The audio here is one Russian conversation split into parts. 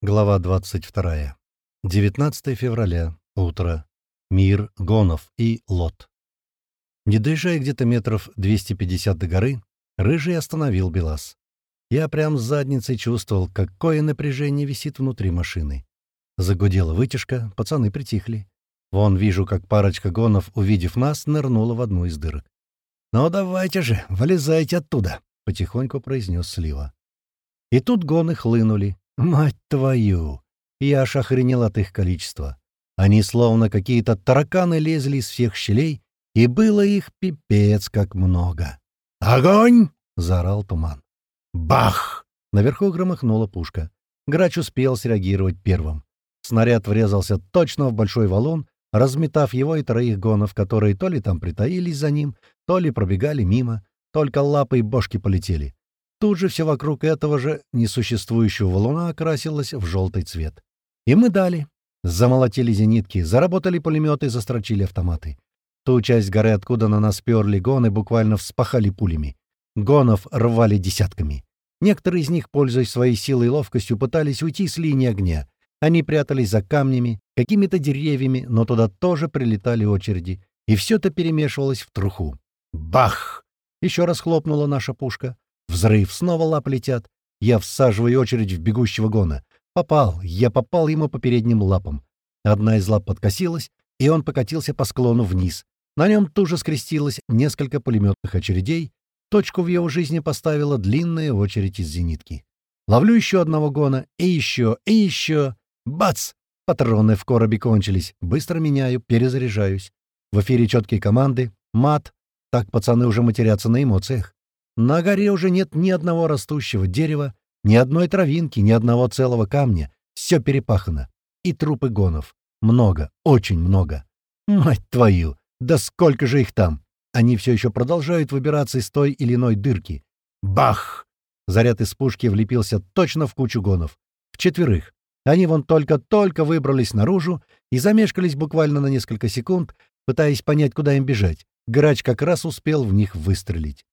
Глава 22. 19 февраля. Утро. Мир, Гонов и Лот. Не доезжая где-то метров 250 до горы, Рыжий остановил Белас. Я прям с задницей чувствовал, какое напряжение висит внутри машины. Загудела вытяжка, пацаны притихли. Вон вижу, как парочка гонов, увидев нас, нырнула в одну из дырок. «Ну давайте же, вылезайте оттуда», — потихоньку произнес Слива. И тут гоны хлынули, Мать твою! Я аж охренел от их количества. Они словно какие-то тараканы лезли из всех щелей, и было их пипец как много. «Огонь!» — заорал туман. «Бах!» — наверху громыхнула пушка. Грач успел среагировать первым. Снаряд врезался точно в большой валун, разметав его и троих гонов, которые то ли там притаились за ним, то ли пробегали мимо, только лапы и бошки полетели. Тут же все вокруг этого же несуществующего валуна окрасилось в желтый цвет. И мы дали. Замолотили зенитки, заработали пулеметы, застрочили автоматы. Ту часть горы, откуда на нас перли гоны, буквально вспахали пулями. Гонов рвали десятками. Некоторые из них, пользуясь своей силой и ловкостью, пытались уйти с линии огня. Они прятались за камнями, какими-то деревьями, но туда тоже прилетали очереди. И все это перемешивалось в труху. Бах! Еще раз хлопнула наша пушка. Взрыв, снова лапы летят. Я всаживаю очередь в бегущего гона. Попал, я попал ему по передним лапам. Одна из лап подкосилась, и он покатился по склону вниз. На нем тут же скрестилось несколько пулеметных очередей. Точку в его жизни поставила длинная очередь из зенитки. Ловлю еще одного гона, и еще, и еще. Бац! Патроны в коробе кончились. Быстро меняю, перезаряжаюсь. В эфире четкие команды. Мат. Так пацаны уже матерятся на эмоциях. На горе уже нет ни одного растущего дерева, ни одной травинки, ни одного целого камня. Все перепахано. И трупы гонов. Много, очень много. Мать твою! Да сколько же их там! Они все еще продолжают выбираться из той или иной дырки. Бах! Заряд из пушки влепился точно в кучу гонов. В четверых. Они вон только-только выбрались наружу и замешкались буквально на несколько секунд, пытаясь понять, куда им бежать. Грач как раз успел в них выстрелить.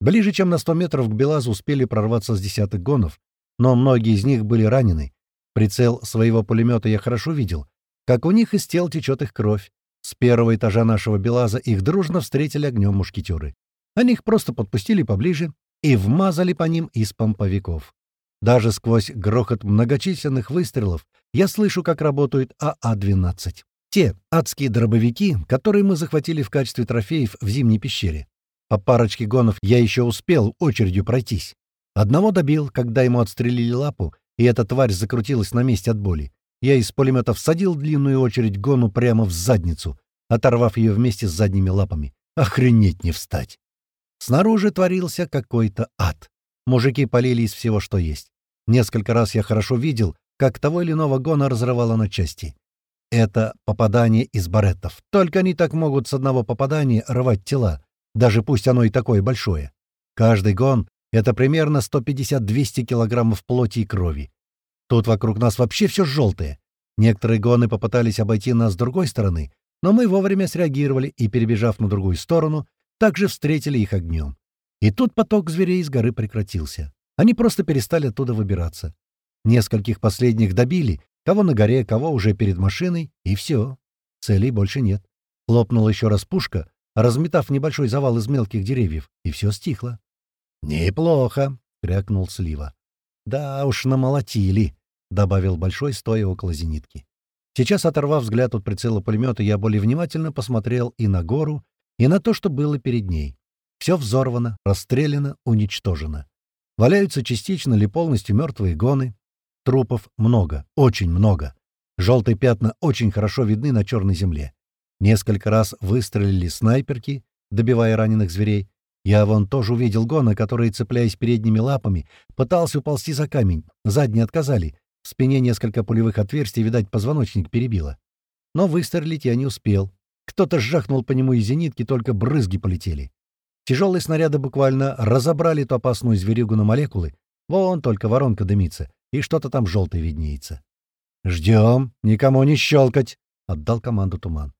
Ближе, чем на 100 метров к Белазу успели прорваться с десяток гонов, но многие из них были ранены. Прицел своего пулемета я хорошо видел, как у них из тел течет их кровь. С первого этажа нашего Белаза их дружно встретили огнем мушкетеры. Они их просто подпустили поближе и вмазали по ним из помповиков. Даже сквозь грохот многочисленных выстрелов я слышу, как работают АА-12. Те адские дробовики, которые мы захватили в качестве трофеев в зимней пещере. По парочке гонов я еще успел очередью пройтись. Одного добил, когда ему отстрелили лапу, и эта тварь закрутилась на месте от боли. Я из пулемета всадил длинную очередь гону прямо в задницу, оторвав ее вместе с задними лапами. Охренеть не встать! Снаружи творился какой-то ад. Мужики полили из всего, что есть. Несколько раз я хорошо видел, как того или иного гона разрывало на части. Это попадание из бареттов. Только они так могут с одного попадания рвать тела даже пусть оно и такое большое. Каждый гон — это примерно 150-200 килограммов плоти и крови. Тут вокруг нас вообще все желтое. Некоторые гоны попытались обойти нас с другой стороны, но мы вовремя среагировали и, перебежав на другую сторону, также встретили их огнем. И тут поток зверей из горы прекратился. Они просто перестали оттуда выбираться. Нескольких последних добили, кого на горе, кого уже перед машиной, и все. Целей больше нет. Хлопнула еще раз пушка, разметав небольшой завал из мелких деревьев, и все стихло. «Неплохо», — крякнул Слива. «Да уж намолотили», — добавил Большой, стоя около зенитки. Сейчас, оторвав взгляд от прицела пулемета, я более внимательно посмотрел и на гору, и на то, что было перед ней. Все взорвано, расстреляно, уничтожено. Валяются частично или полностью мертвые гоны. Трупов много, очень много. Желтые пятна очень хорошо видны на черной земле. Несколько раз выстрелили снайперки, добивая раненых зверей. Я вон тоже увидел гона, который, цепляясь передними лапами, пытался уползти за камень. Задние отказали. В спине несколько пулевых отверстий, видать, позвоночник перебило. Но выстрелить я не успел. Кто-то сжахнул по нему из зенитки, только брызги полетели. Тяжелые снаряды буквально разобрали ту опасную зверюгу на молекулы. Вон только воронка дымится, и что-то там желтое виднеется. «Ждем, никому не щелкать!» — отдал команду туман.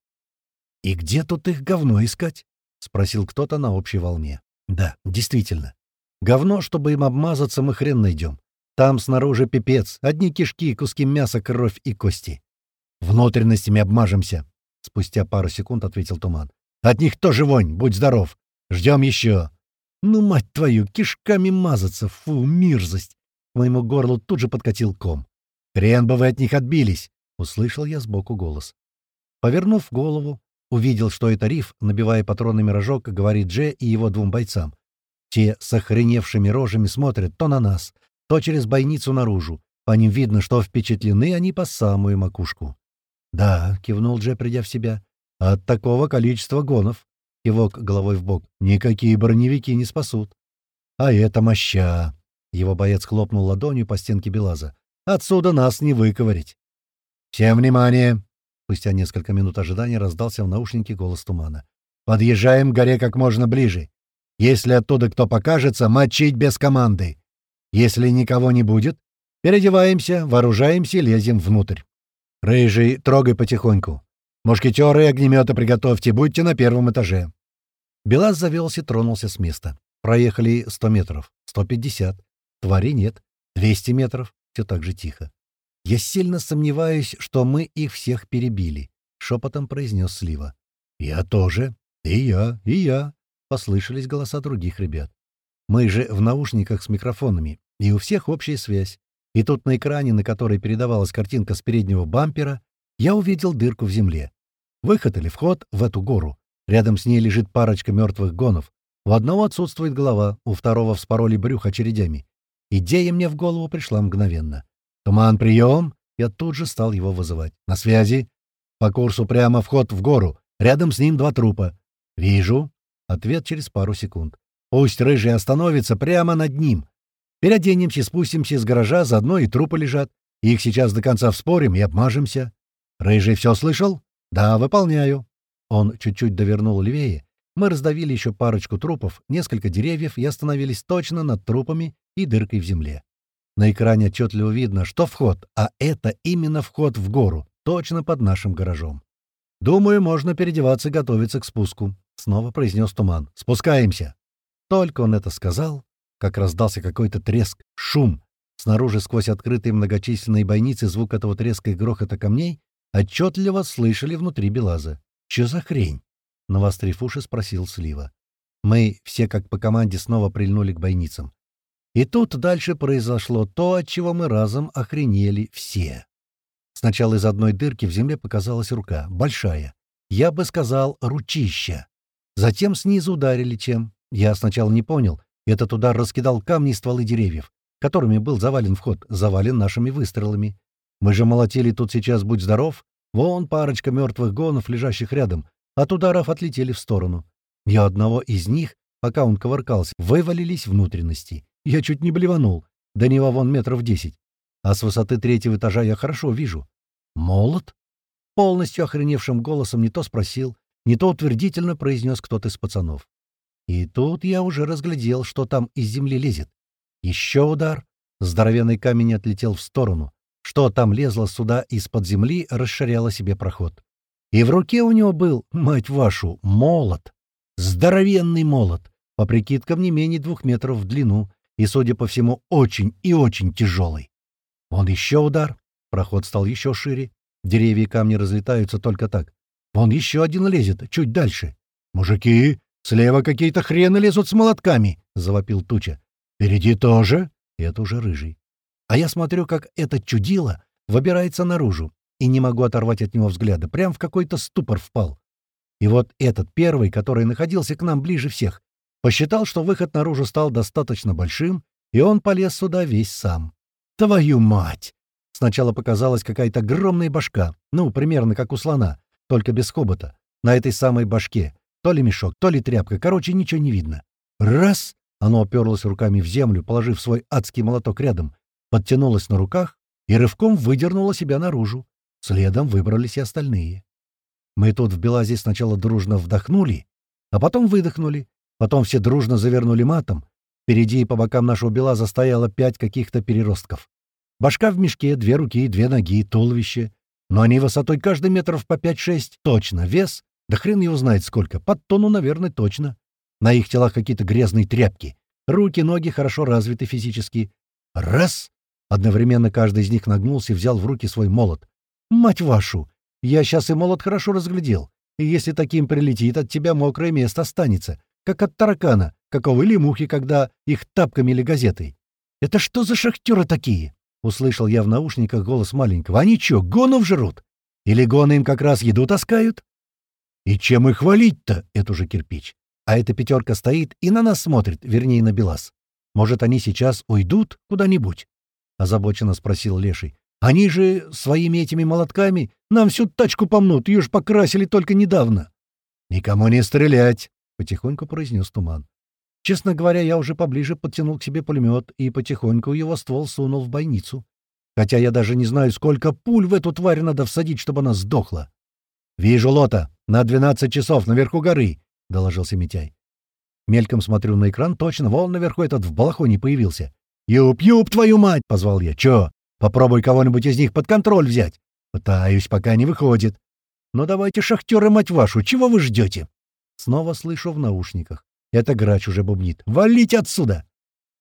«И где тут их говно искать?» — спросил кто-то на общей волне. «Да, действительно. Говно, чтобы им обмазаться, мы хрен найдем. Там снаружи пипец, одни кишки, куски мяса, кровь и кости. Внутренностями обмажемся, — спустя пару секунд ответил Туман. От них тоже вонь, будь здоров. Ждем еще. Ну, мать твою, кишками мазаться, фу, мерзость. К моему горлу тут же подкатил ком. Хрен бы вы от них отбились, — услышал я сбоку голос. Повернув голову, увидел, что это Риф, набивая патронами рожок, говорит Дже и его двум бойцам. Те с охреневшими рожами смотрят то на нас, то через бойницу наружу. По ним видно, что впечатлены они по самую макушку. «Да», — кивнул Дже, придя в себя, — «от такого количества гонов». Кивок головой в бок. «Никакие броневики не спасут». «А это моща!» — его боец хлопнул ладонью по стенке Белаза. «Отсюда нас не выковырить». «Всем внимание!» Спустя несколько минут ожидания раздался в наушнике голос тумана. «Подъезжаем к горе как можно ближе. Если оттуда кто покажется, мочить без команды. Если никого не будет, переодеваемся, вооружаемся и лезем внутрь. Рыжий, трогай потихоньку. Мушкетеры и огнеметы приготовьте, будьте на первом этаже. Белаз завелся и тронулся с места. Проехали 100 метров, 150. Твари нет. 200 метров. Все так же тихо. «Я сильно сомневаюсь, что мы их всех перебили», — шепотом произнес Слива. «Я тоже. И я, и я», — послышались голоса других ребят. Мы же в наушниках с микрофонами, и у всех общая связь. И тут на экране, на которой передавалась картинка с переднего бампера, я увидел дырку в земле. Выход или вход в эту гору. Рядом с ней лежит парочка мертвых гонов. У одного отсутствует голова, у второго вспороли брюх очередями. Идея мне в голову пришла мгновенно. «Туман, прием!» Я тут же стал его вызывать. «На связи!» «По курсу прямо вход в гору. Рядом с ним два трупа». «Вижу». Ответ через пару секунд. Пусть рыжий остановится прямо над ним. Переоденемся, спустимся с гаража, заодно и трупы лежат. Их сейчас до конца вспорим и обмажемся. Рыжий все слышал? Да, выполняю. Он чуть-чуть довернул левее. Мы раздавили еще парочку трупов, несколько деревьев и остановились точно над трупами и дыркой в земле. На экране отчетливо видно, что вход, а это именно вход в гору, точно под нашим гаражом. «Думаю, можно переодеваться и готовиться к спуску», — снова произнес Туман. «Спускаемся!» Только он это сказал, как раздался какой-то треск, шум. Снаружи, сквозь открытые многочисленные бойницы, звук этого треска и грохота камней отчетливо слышали внутри Белаза. «Чё за хрень?» — навострив уши, спросил Слива. Мы все, как по команде, снова прильнули к бойницам. И тут дальше произошло то, от чего мы разом охренели все. Сначала из одной дырки в земле показалась рука, большая. Я бы сказал, ручища. Затем снизу ударили чем. Я сначала не понял. Этот удар раскидал камни и стволы деревьев, которыми был завален вход, завален нашими выстрелами. Мы же молотили тут сейчас, будь здоров. Вон парочка мертвых гонов, лежащих рядом. От ударов отлетели в сторону. Я одного из них, пока он ковыркался, вывалились внутренности. Я чуть не блеванул. До него вон метров десять. А с высоты третьего этажа я хорошо вижу. «Молот?» Полностью охреневшим голосом не то спросил, не то утвердительно произнес кто-то из пацанов. И тут я уже разглядел, что там из земли лезет. Еще удар. Здоровенный камень отлетел в сторону. Что там лезло сюда из-под земли, расширяло себе проход. И в руке у него был, мать вашу, молот. Здоровенный молот. По прикидкам не менее двух метров в длину. И, судя по всему, очень и очень тяжелый. Вон еще удар. Проход стал еще шире. Деревья и камни разлетаются только так. Вон еще один лезет, чуть дальше. «Мужики, «Слева какие-то хрены лезут с молотками!» — завопил Туча. «Впереди тоже!» — это уже рыжий. А я смотрю, как это чудило выбирается наружу, и не могу оторвать от него взгляда. Прям в какой-то ступор впал. И вот этот первый, который находился к нам ближе всех, посчитал, что выход наружу стал достаточно большим, и он полез сюда весь сам. «Твою мать!» Сначала показалась какая-то огромная башка, ну, примерно как у слона, только без хобота. На этой самой башке то ли мешок, то ли тряпка. Короче, ничего не видно. Раз! Оно оперлось руками в землю, положив свой адский молоток рядом, подтянулось на руках и рывком выдернуло себя наружу. Следом выбрались и остальные. Мы тут в Белазе сначала дружно вдохнули, а потом выдохнули. Потом все дружно завернули матом. Впереди и по бокам нашего Белаза стояло пять каких-то переростков. Башка в мешке, две руки, две ноги, туловище. Но они высотой каждый метров по 5-6, точно. Вес да хрен его знает сколько. Под тонну, наверное, точно. На их телах какие-то грязные тряпки. Руки, ноги хорошо развиты физически. Раз! Одновременно каждый из них нагнулся и взял в руки свой молот. «Мать вашу! Я сейчас и молот хорошо разглядел. И если таким прилетит, от тебя мокрое место останется, как от таракана, какого или мухи, когда их тапками или газетой. «Это что за шахтеры такие?» — услышал я в наушниках голос маленького. «Они чё, гонов жрут? Или гоны им как раз еду таскают?» «И чем их валить-то?» — это уже кирпич. А эта пятерка стоит и на нас смотрит, вернее, на Белас. Может, они сейчас уйдут куда-нибудь?» — озабоченно спросил Леший. «Они же своими этими молотками нам всю тачку помнут, ее ж покрасили только недавно». «Никому не стрелять!» — потихоньку произнес Туман. Честно говоря, я уже поближе подтянул к себе пулемет и потихоньку его ствол сунул в бойницу. Хотя я даже не знаю, сколько пуль в эту тварь надо всадить, чтобы она сдохла. «Вижу лота. На 12 часов наверху горы», — доложился Митяй. Мельком смотрю на экран, точно, вон наверху этот в балахоне появился. «Юп, юп, твою мать!» — позвал я. «Чё? Попробуй кого-нибудь из них под контроль взять». «Пытаюсь, пока не выходит». «Ну давайте, шахтеры, мать вашу, чего вы ждете?» Снова слышу в наушниках. Это грач уже бубнит. «Валить отсюда!»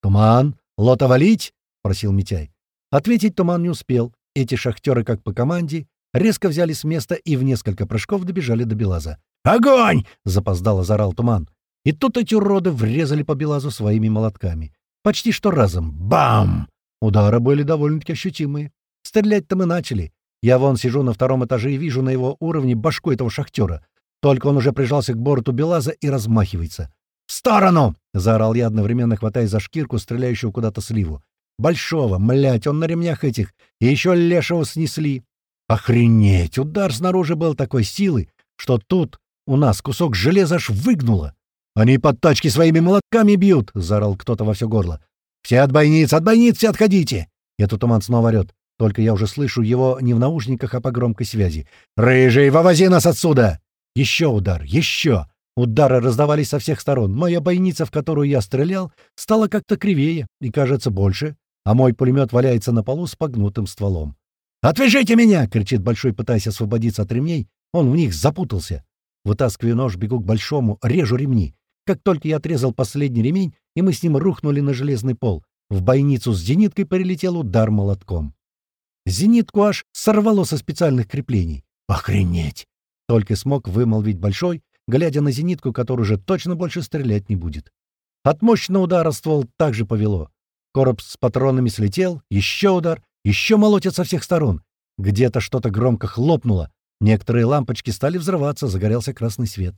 «Туман! Лота валить!» — просил Митяй. Ответить Туман не успел. Эти шахтеры, как по команде, резко взяли с места и в несколько прыжков добежали до Белаза. «Огонь!» — запоздало зарал Туман. И тут эти уроды врезали по Белазу своими молотками. Почти что разом. Бам! Удары были довольно-таки ощутимые. Стрелять-то мы начали. Я вон сижу на втором этаже и вижу на его уровне башку этого шахтера. Только он уже прижался к борту Белаза и размахивается. «В сторону!» — заорал я, одновременно хватая за шкирку, стреляющую куда-то сливу. «Большого, млять, он на ремнях этих, и еще лешего снесли!» «Охренеть! Удар снаружи был такой силы, что тут у нас кусок железа аж выгнуло!» «Они под тачки своими молотками бьют!» — заорал кто-то во все горло. «Все от бойниц, от бойниц все отходите!» Этот туман снова орёт. Только я уже слышу его не в наушниках, а по громкой связи. «Рыжий, вывози нас отсюда!» Еще удар, еще! Удары раздавались со всех сторон. Моя бойница, в которую я стрелял, стала как-то кривее и, кажется, больше, а мой пулемет валяется на полу с погнутым стволом. «Отвяжите меня!» — кричит Большой, пытаясь освободиться от ремней. Он в них запутался. Вытаскиваю нож, бегу к Большому, режу ремни. Как только я отрезал последний ремень, и мы с ним рухнули на железный пол, в бойницу с зениткой прилетел удар молотком. Зенитку аж сорвало со специальных креплений. «Охренеть!» Только смог вымолвить Большой, глядя на зенитку, которая уже точно больше стрелять не будет. От мощного удара ствол также повело. Короб с патронами слетел, еще удар, еще молотят со всех сторон. Где-то что-то громко хлопнуло. Некоторые лампочки стали взрываться, загорелся красный свет.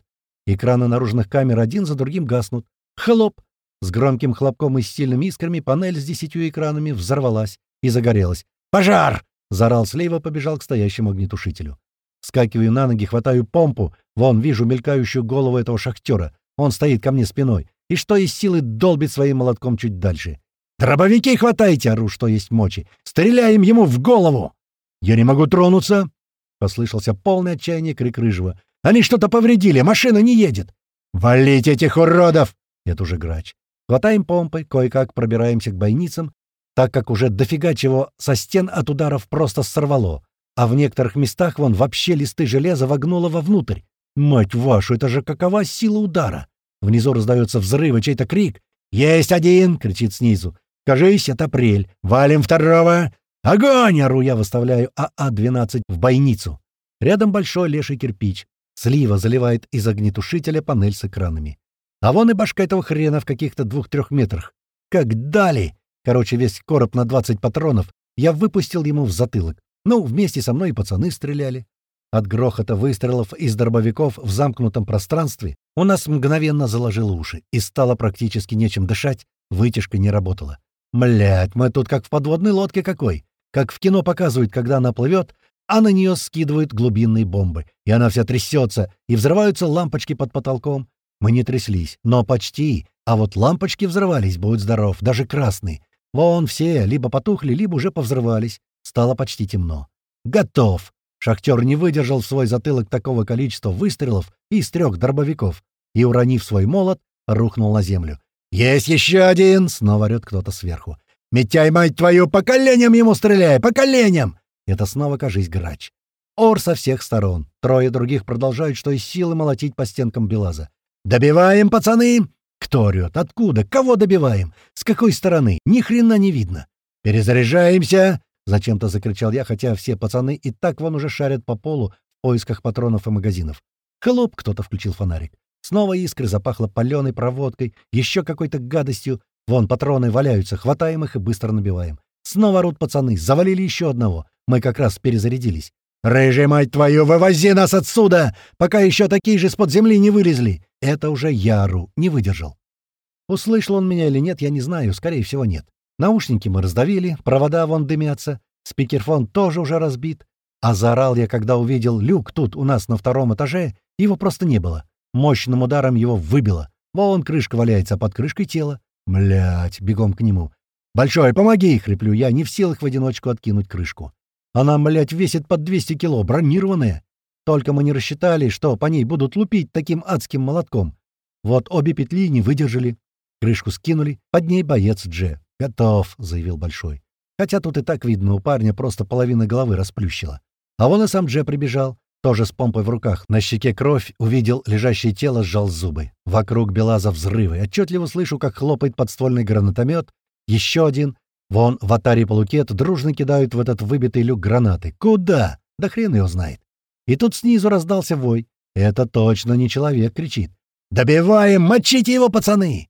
Экраны наружных камер один за другим гаснут. Хлоп! С громким хлопком и с сильными искрами панель с десятью экранами взорвалась и загорелась. «Пожар!» — заорал слева, побежал к стоящему огнетушителю. Скакиваю на ноги, хватаю помпу. Вон, вижу мелькающую голову этого шахтера. Он стоит ко мне спиной. И что из силы долбит своим молотком чуть дальше. «Дробовики хватайте!» — ору, что есть мочи. «Стреляем ему в голову!» «Я не могу тронуться!» — послышался полный отчаяние крик Рыжего. «Они что-то повредили! Машина не едет!» «Валите этих уродов!» — это уже грач. Хватаем помпой, кое-как пробираемся к бойницам, так как уже дофига чего со стен от ударов просто сорвало а в некоторых местах вон вообще листы железа вогнуло вовнутрь. Мать вашу, это же какова сила удара! Внизу раздается взрыв и чей-то крик. «Есть один!» — кричит снизу. «Кажись, это апрель. Валим второго!» «Огонь!» — ору я, выставляю АА-12 в бойницу. Рядом большой леший кирпич. Слива заливает из огнетушителя панель с экранами. А вон и башка этого хрена в каких-то двух-трех метрах. Как дали! Короче, весь короб на 20 патронов я выпустил ему в затылок. Ну, вместе со мной и пацаны стреляли. От грохота выстрелов из дробовиков в замкнутом пространстве у нас мгновенно заложило уши, и стало практически нечем дышать, вытяжка не работала. Млять, мы тут как в подводной лодке какой. Как в кино показывают, когда она плывет, а на нее скидывают глубинные бомбы, и она вся трясется, и взрываются лампочки под потолком. Мы не тряслись, но почти, а вот лампочки взрывались, будь здоров, даже красные. Вон все либо потухли, либо уже повзрывались. Стало почти темно. «Готов!» Шахтер не выдержал в свой затылок такого количества выстрелов из трех дробовиков и, уронив свой молот, рухнул на землю. «Есть еще один!» — снова орёт кто-то сверху. «Митяй, мать твою, поколением ему стреляй! Поколением!» Это снова, кажись, грач. Ор со всех сторон. Трое других продолжают, что из силы молотить по стенкам Белаза. «Добиваем, пацаны!» Кто орёт? Откуда? Кого добиваем? С какой стороны? Ни хрена не видно. «Перезаряжаемся!» — зачем-то закричал я, хотя все пацаны и так вон уже шарят по полу в поисках патронов и магазинов. Хлоп, кто-то включил фонарик. Снова искры запахло паленой проводкой, еще какой-то гадостью. Вон патроны валяются, хватаем их и быстро набиваем. Снова орут пацаны, завалили еще одного. Мы как раз перезарядились. «Рыжий, мать твою, вывози нас отсюда, пока еще такие же из-под земли не вылезли!» Это уже я ору, не выдержал. Услышал он меня или нет, я не знаю, скорее всего, нет. Наушники мы раздавили, провода вон дымятся, спикерфон тоже уже разбит. А заорал я, когда увидел люк тут у нас на втором этаже, его просто не было. Мощным ударом его выбило. Вон крышка валяется, а под крышкой тело. Млять, бегом к нему. «Большой, помоги!» — хриплю я, не в силах в одиночку откинуть крышку. Она, млять, весит под 200 кило, бронированная. Только мы не рассчитали, что по ней будут лупить таким адским молотком. Вот обе петли не выдержали. Крышку скинули, под ней боец Дже. «Готов», — заявил Большой. Хотя тут и так видно, у парня просто половина головы расплющила. А вон и сам Дже прибежал, тоже с помпой в руках. На щеке кровь, увидел лежащее тело, сжал зубы. Вокруг Белаза взрывы. Отчетливо слышу, как хлопает подствольный гранатомет. Еще один. Вон в атаре полукет дружно кидают в этот выбитый люк гранаты. Куда? Да хрен его знает. И тут снизу раздался вой. Это точно не человек кричит. «Добиваем! Мочите его, пацаны!»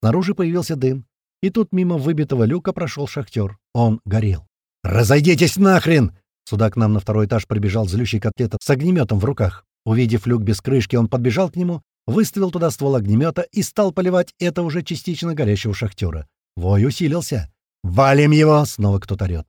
Снаружи появился дым. И тут мимо выбитого люка прошел шахтер. Он горел. «Разойдитесь нахрен!» Сюда к нам на второй этаж прибежал злющий котлета с огнеметом в руках. Увидев люк без крышки, он подбежал к нему, выставил туда ствол огнемета и стал поливать это уже частично горящего шахтера. Вой усилился. «Валим его!» — снова кто-то орёт.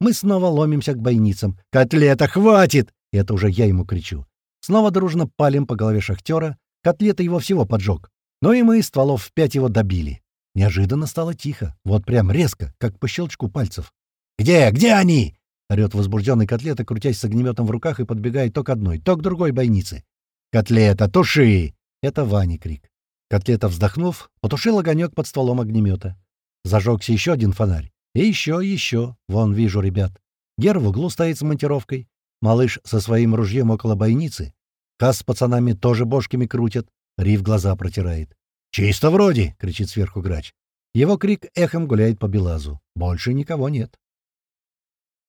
Мы снова ломимся к бойницам. «Котлета, хватит!» — это уже я ему кричу. Снова дружно палим по голове шахтера. Котлета его всего поджег. Но и мы стволов в пять его добили. Неожиданно стало тихо. Вот прям резко, как по щелчку пальцев. «Где? Где они?» — орёт возбужденный котлета, крутясь с огнеметом в руках и подбегает то к одной, то к другой бойнице. «Котлета, туши!» — это Ваня крик. Котлета, вздохнув, потушил огонек под стволом огнемета. Зажегся еще один фонарь. И еще, еще. Вон вижу ребят. Гер в углу стоит с монтировкой. Малыш со своим ружьем около бойницы. Кас с пацанами тоже бошками крутят. Рив глаза протирает. «Чисто вроде!» — кричит сверху грач. Его крик эхом гуляет по Белазу. Больше никого нет.